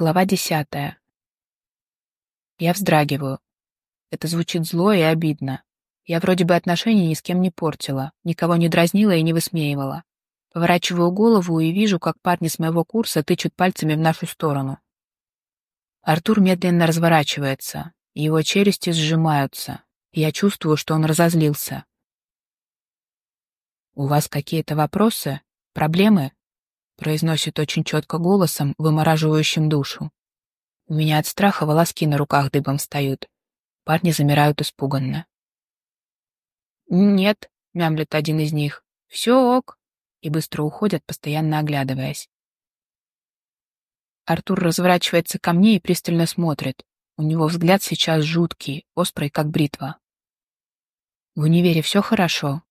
Глава десятая. Я вздрагиваю. Это звучит зло и обидно. Я вроде бы отношений ни с кем не портила, никого не дразнила и не высмеивала. Поворачиваю голову и вижу, как парни с моего курса тычут пальцами в нашу сторону. Артур медленно разворачивается, его челюсти сжимаются. Я чувствую, что он разозлился. «У вас какие-то вопросы? Проблемы?» Произносит очень четко голосом, вымораживающим душу. У меня от страха волоски на руках дыбом встают. Парни замирают испуганно. «Нет», — мямлет один из них, — «все ок», и быстро уходят, постоянно оглядываясь. Артур разворачивается ко мне и пристально смотрит. У него взгляд сейчас жуткий, острый, как бритва. «В универе все хорошо?»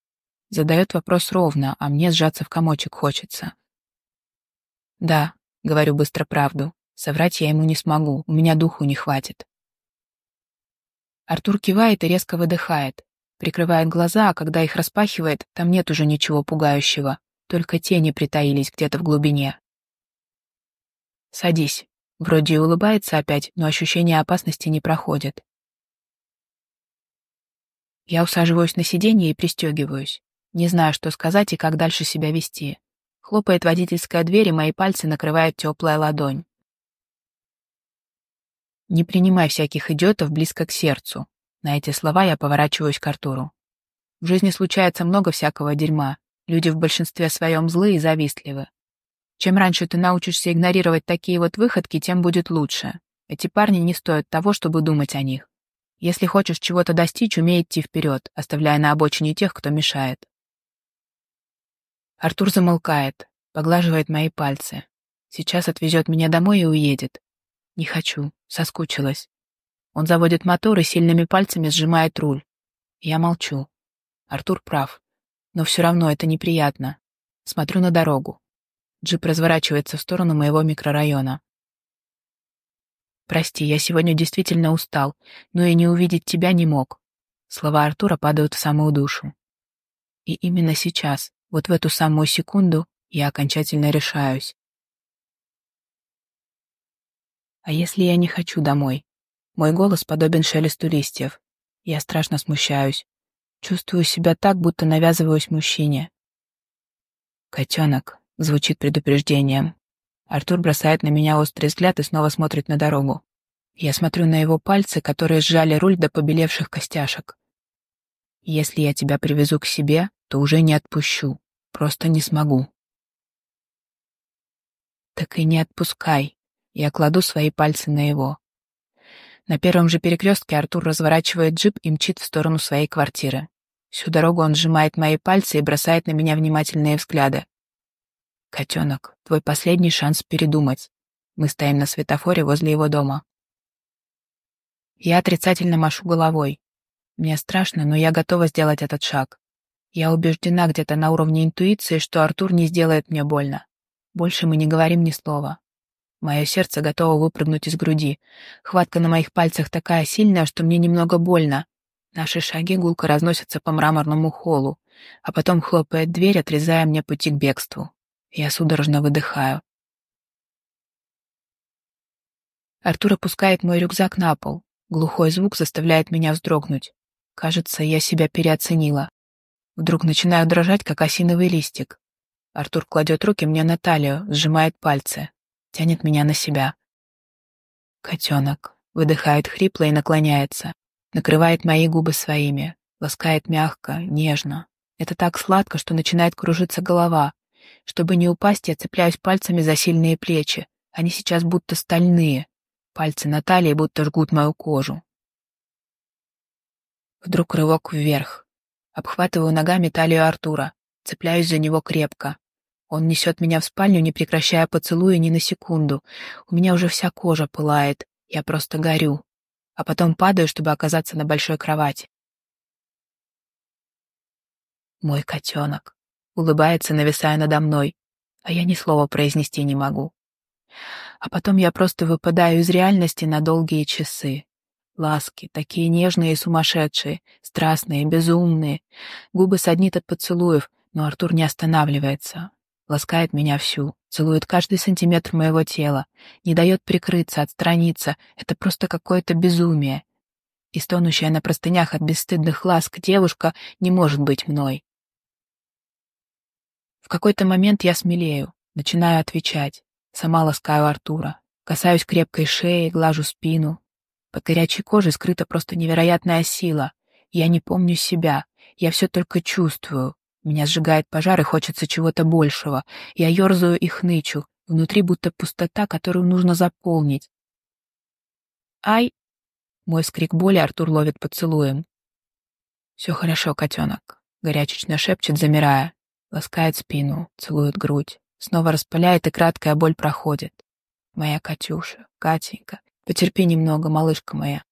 Задает вопрос ровно, а мне сжаться в комочек хочется. «Да», — говорю быстро правду. Соврать я ему не смогу, у меня духу не хватит. Артур кивает и резко выдыхает. Прикрывает глаза, а когда их распахивает, там нет уже ничего пугающего, только тени притаились где-то в глубине. «Садись». Вроде и улыбается опять, но ощущение опасности не проходит. Я усаживаюсь на сиденье и пристегиваюсь. Не знаю, что сказать и как дальше себя вести. Хлопает водительская дверь, и мои пальцы накрывает теплая ладонь. Не принимай всяких идиотов близко к сердцу. На эти слова я поворачиваюсь к Артуру. В жизни случается много всякого дерьма. Люди в большинстве своем злые и завистливы. Чем раньше ты научишься игнорировать такие вот выходки, тем будет лучше. Эти парни не стоят того, чтобы думать о них. Если хочешь чего-то достичь, умей идти вперед, оставляя на обочине тех, кто мешает. Артур замолкает, поглаживает мои пальцы. Сейчас отвезет меня домой и уедет. Не хочу, соскучилась. Он заводит мотор и сильными пальцами сжимает руль. Я молчу. Артур прав. Но все равно это неприятно. Смотрю на дорогу. Джип разворачивается в сторону моего микрорайона. «Прости, я сегодня действительно устал, но и не увидеть тебя не мог». Слова Артура падают в самую душу. И именно сейчас, вот в эту самую секунду я окончательно решаюсь. А если я не хочу домой? Мой голос подобен шелесту листьев. Я страшно смущаюсь. Чувствую себя так, будто навязываюсь мужчине. «Котенок», — звучит предупреждением. Артур бросает на меня острый взгляд и снова смотрит на дорогу. Я смотрю на его пальцы, которые сжали руль до побелевших костяшек. Если я тебя привезу к себе, то уже не отпущу. Просто не смогу. Так и не отпускай. Я кладу свои пальцы на его. На первом же перекрестке Артур разворачивает джип и мчит в сторону своей квартиры. Всю дорогу он сжимает мои пальцы и бросает на меня внимательные взгляды. «Котенок, твой последний шанс передумать. Мы стоим на светофоре возле его дома». Я отрицательно машу головой. Мне страшно, но я готова сделать этот шаг. Я убеждена где-то на уровне интуиции, что Артур не сделает мне больно. Больше мы не говорим ни слова. Мое сердце готово выпрыгнуть из груди. Хватка на моих пальцах такая сильная, что мне немного больно. Наши шаги гулко разносятся по мраморному холлу, а потом хлопает дверь, отрезая мне пути к бегству. Я судорожно выдыхаю. Артур опускает мой рюкзак на пол. Глухой звук заставляет меня вздрогнуть. Кажется, я себя переоценила. Вдруг начинаю дрожать, как осиновый листик. Артур кладет руки мне на талию, сжимает пальцы, тянет меня на себя. Котенок выдыхает хрипло и наклоняется, накрывает мои губы своими, ласкает мягко, нежно. Это так сладко, что начинает кружиться голова. Чтобы не упасть, я цепляюсь пальцами за сильные плечи. Они сейчас будто стальные. Пальцы на талии будто жгут мою кожу. Вдруг рывок вверх. Обхватываю ногами талию Артура, цепляюсь за него крепко. Он несет меня в спальню, не прекращая поцелуя ни на секунду. У меня уже вся кожа пылает, я просто горю. А потом падаю, чтобы оказаться на большой кровати. Мой котенок. Улыбается, нависая надо мной, а я ни слова произнести не могу. А потом я просто выпадаю из реальности на долгие часы. Ласки, такие нежные и сумасшедшие, страстные, безумные. Губы саднит от поцелуев, но Артур не останавливается. ласкает меня всю, целует каждый сантиметр моего тела, не дает прикрыться, отстраниться. Это просто какое-то безумие. И стонущая на простынях от бесстыдных ласк девушка не может быть мной. В какой-то момент я смелею, начинаю отвечать. Сама ласкаю Артура, касаюсь крепкой шеи, глажу спину. Под горячей кожей скрыта просто невероятная сила. Я не помню себя, я все только чувствую. Меня сжигает пожар и хочется чего-то большего. Я ерзаю и хнычу. Внутри будто пустота, которую нужно заполнить. «Ай!» Мой скрик боли Артур ловит поцелуем. «Все хорошо, котенок», — горячечно шепчет, замирая. Ласкает спину, целует грудь. Снова распыляет, и краткая боль проходит. Моя Катюша, Катенька, потерпи немного, малышка моя.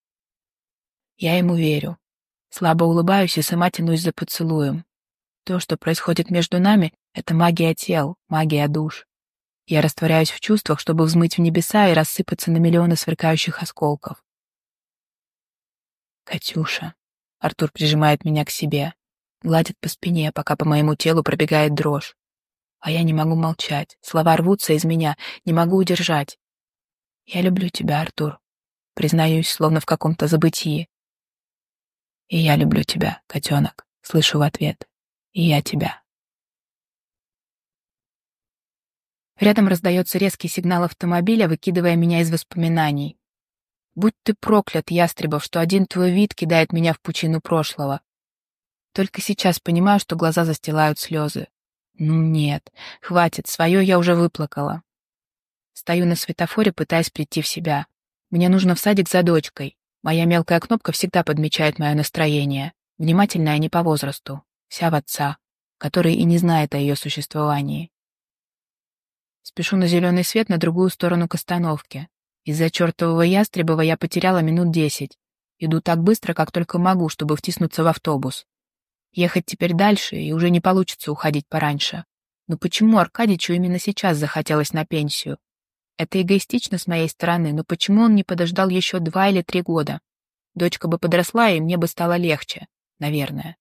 Я ему верю. Слабо улыбаюсь и сама тянусь за поцелуем. То, что происходит между нами, это магия тел, магия душ. Я растворяюсь в чувствах, чтобы взмыть в небеса и рассыпаться на миллионы сверкающих осколков. «Катюша», — Артур прижимает меня к себе, гладит по спине, пока по моему телу пробегает дрожь. А я не могу молчать, слова рвутся из меня, не могу удержать. «Я люблю тебя, Артур», — признаюсь, словно в каком-то забытии. «И я люблю тебя, котенок», — слышу в ответ и я тебя. Рядом раздается резкий сигнал автомобиля, выкидывая меня из воспоминаний. Будь ты проклят, Ястребов, что один твой вид кидает меня в пучину прошлого. Только сейчас понимаю, что глаза застилают слезы. Ну нет, хватит, свое я уже выплакала. Стою на светофоре, пытаясь прийти в себя. Мне нужно в садик за дочкой. Моя мелкая кнопка всегда подмечает мое настроение. Внимательная не по возрасту вся в отца, который и не знает о ее существовании. Спешу на зеленый свет на другую сторону к остановке. Из-за чертового ястребова я потеряла минут десять. Иду так быстро, как только могу, чтобы втиснуться в автобус. Ехать теперь дальше, и уже не получится уходить пораньше. Но почему Аркадичу именно сейчас захотелось на пенсию? Это эгоистично с моей стороны, но почему он не подождал еще два или три года? Дочка бы подросла, и мне бы стало легче, наверное.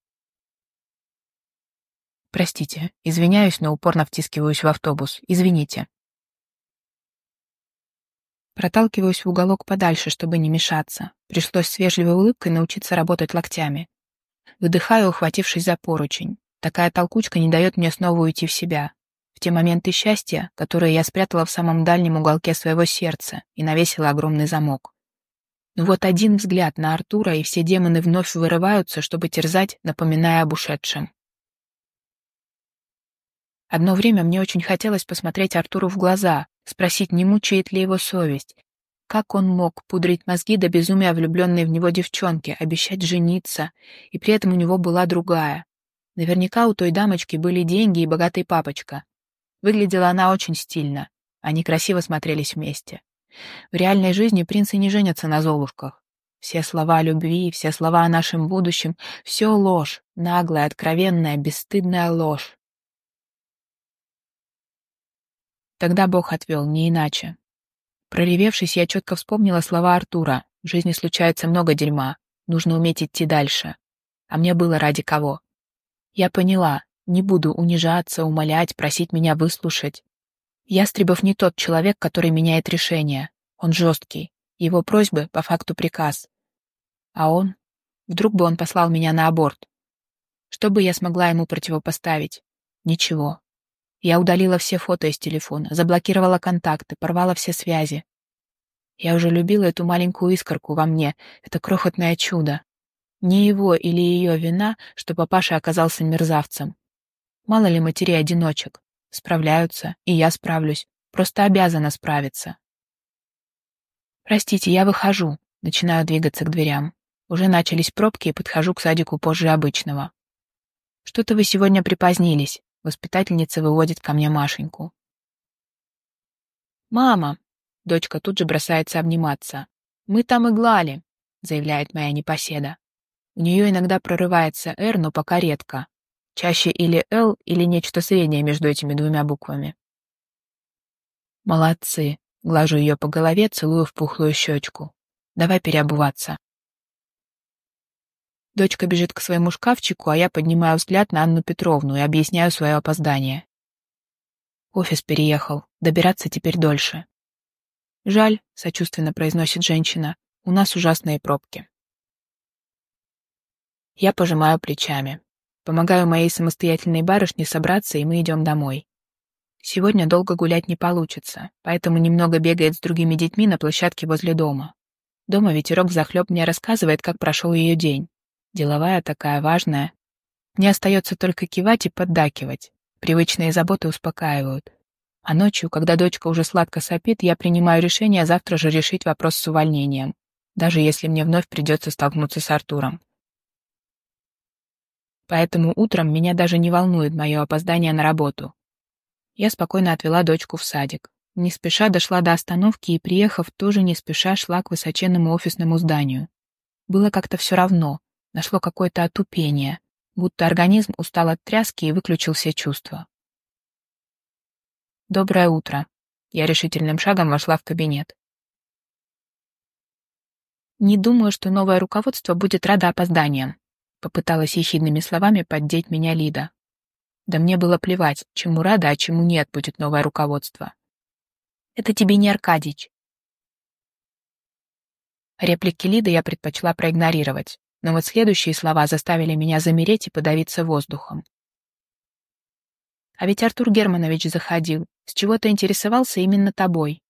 Простите, извиняюсь, но упорно втискиваюсь в автобус. Извините. Проталкиваюсь в уголок подальше, чтобы не мешаться. Пришлось с вежливой улыбкой научиться работать локтями. Выдыхаю, ухватившись за поручень. Такая толкучка не дает мне снова уйти в себя. В те моменты счастья, которые я спрятала в самом дальнем уголке своего сердца и навесила огромный замок. Но вот один взгляд на Артура, и все демоны вновь вырываются, чтобы терзать, напоминая об ушедшем. Одно время мне очень хотелось посмотреть Артуру в глаза, спросить, не мучает ли его совесть. Как он мог пудрить мозги до безумия влюбленной в него девчонки, обещать жениться, и при этом у него была другая. Наверняка у той дамочки были деньги и богатый папочка. Выглядела она очень стильно. Они красиво смотрелись вместе. В реальной жизни принцы не женятся на золушках. Все слова о любви, все слова о нашем будущем — все ложь, наглая, откровенная, бесстыдная ложь. Тогда Бог отвел, не иначе. Проревевшись, я четко вспомнила слова Артура. В жизни случается много дерьма. Нужно уметь идти дальше. А мне было ради кого. Я поняла, не буду унижаться, умолять, просить меня выслушать. Ястребов не тот человек, который меняет решение. Он жесткий. Его просьбы по факту приказ. А он? Вдруг бы он послал меня на аборт. Что бы я смогла ему противопоставить? Ничего. Я удалила все фото из телефона, заблокировала контакты, порвала все связи. Я уже любила эту маленькую искорку во мне, это крохотное чудо. Не его или ее вина, что папаша оказался мерзавцем. Мало ли матерей-одиночек. Справляются, и я справлюсь. Просто обязана справиться. «Простите, я выхожу», — начинаю двигаться к дверям. Уже начались пробки и подхожу к садику позже обычного. «Что-то вы сегодня припозднились», Воспитательница выводит ко мне Машеньку. «Мама!» — дочка тут же бросается обниматься. «Мы там иглали», — заявляет моя непоседа. У нее иногда прорывается «Р», но пока редко. Чаще или «Л», или нечто среднее между этими двумя буквами. «Молодцы!» — глажу ее по голове, целую в пухлую щечку. «Давай переобуваться». Дочка бежит к своему шкафчику, а я поднимаю взгляд на Анну Петровну и объясняю свое опоздание. Офис переехал, добираться теперь дольше. «Жаль», — сочувственно произносит женщина, — «у нас ужасные пробки». Я пожимаю плечами. Помогаю моей самостоятельной барышне собраться, и мы идем домой. Сегодня долго гулять не получится, поэтому немного бегает с другими детьми на площадке возле дома. Дома ветерок захлеб мне рассказывает, как прошел ее день. Деловая такая, важная. Мне остается только кивать и поддакивать. Привычные заботы успокаивают. А ночью, когда дочка уже сладко сопит, я принимаю решение завтра же решить вопрос с увольнением, даже если мне вновь придется столкнуться с Артуром. Поэтому утром меня даже не волнует мое опоздание на работу. Я спокойно отвела дочку в садик. Не спеша дошла до остановки и, приехав, тоже не спеша шла к высоченному офисному зданию. Было как-то все равно, нашло какое-то отупение будто организм устал от тряски и выключил все чувства. «Доброе утро». Я решительным шагом вошла в кабинет. «Не думаю, что новое руководство будет радо опозданиям», попыталась ехидными словами поддеть меня Лида. Да мне было плевать, чему рада, а чему нет будет новое руководство. «Это тебе не Аркадич». Реплики Лиды я предпочла проигнорировать но вот следующие слова заставили меня замереть и подавиться воздухом. А ведь Артур Германович заходил, с чего-то интересовался именно тобой.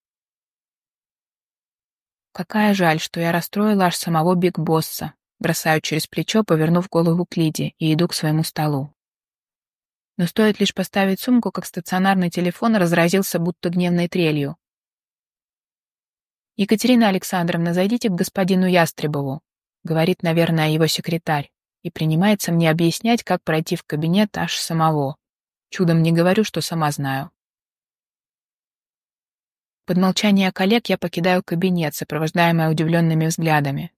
Какая жаль, что я расстроила аж самого Биг Босса. Бросаю через плечо, повернув голову к Лиде, и иду к своему столу. Но стоит лишь поставить сумку, как стационарный телефон разразился будто гневной трелью. «Екатерина Александровна, зайдите к господину Ястребову», говорит, наверное, его секретарь, и принимается мне объяснять, как пройти в кабинет аж самого. Чудом не говорю, что сама знаю. Под молчание коллег я покидаю кабинет, сопровождаемая удивленными взглядами.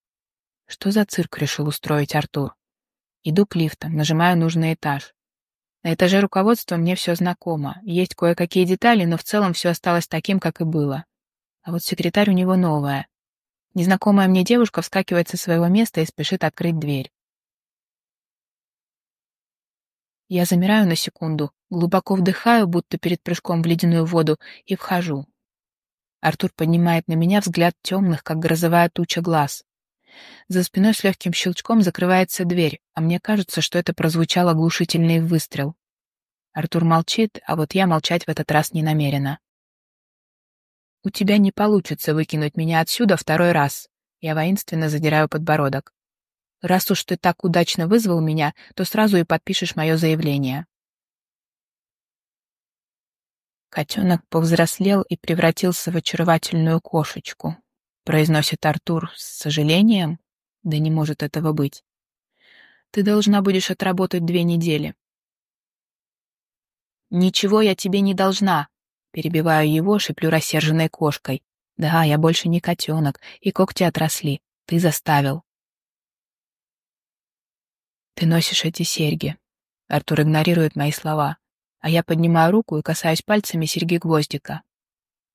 Что за цирк решил устроить Артур? Иду к лифтам, нажимаю нужный этаж. На этаже руководства мне все знакомо. Есть кое-какие детали, но в целом все осталось таким, как и было. А вот секретарь у него новая. Незнакомая мне девушка вскакивает со своего места и спешит открыть дверь. Я замираю на секунду, глубоко вдыхаю, будто перед прыжком в ледяную воду, и вхожу. Артур поднимает на меня взгляд темных, как грозовая туча глаз. За спиной с легким щелчком закрывается дверь, а мне кажется, что это прозвучал оглушительный выстрел. Артур молчит, а вот я молчать в этот раз не намерена. «У тебя не получится выкинуть меня отсюда второй раз». Я воинственно задираю подбородок. «Раз уж ты так удачно вызвал меня, то сразу и подпишешь мое заявление». Котенок повзрослел и превратился в очаровательную кошечку, произносит Артур с сожалением. Да не может этого быть. Ты должна будешь отработать две недели. Ничего я тебе не должна, Перебиваю его, шиплю рассерженной кошкой. Да, я больше не котенок, и когти отросли. Ты заставил. Ты носишь эти серьги. Артур игнорирует мои слова, а я поднимаю руку и касаюсь пальцами серьги-гвоздика.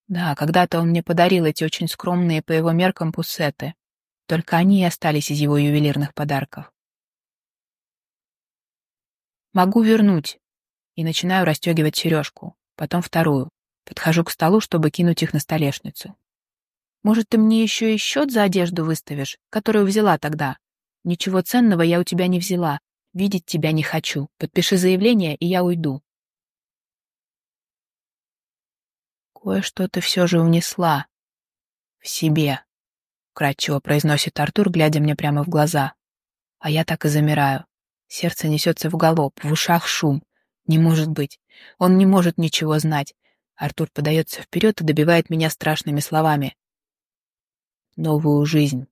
Да, когда-то он мне подарил эти очень скромные по его меркам пуссеты. Только они и остались из его ювелирных подарков. Могу вернуть. И начинаю расстегивать сережку, потом вторую. Подхожу к столу, чтобы кинуть их на столешницу. «Может, ты мне еще и счет за одежду выставишь, которую взяла тогда? Ничего ценного я у тебя не взяла. Видеть тебя не хочу. Подпиши заявление, и я уйду». «Кое-что ты все же унесла. В себе», — кратчево произносит Артур, глядя мне прямо в глаза. А я так и замираю. Сердце несется в галоп, в ушах шум. Не может быть. Он не может ничего знать. Артур подается вперед и добивает меня страшными словами. Новую жизнь.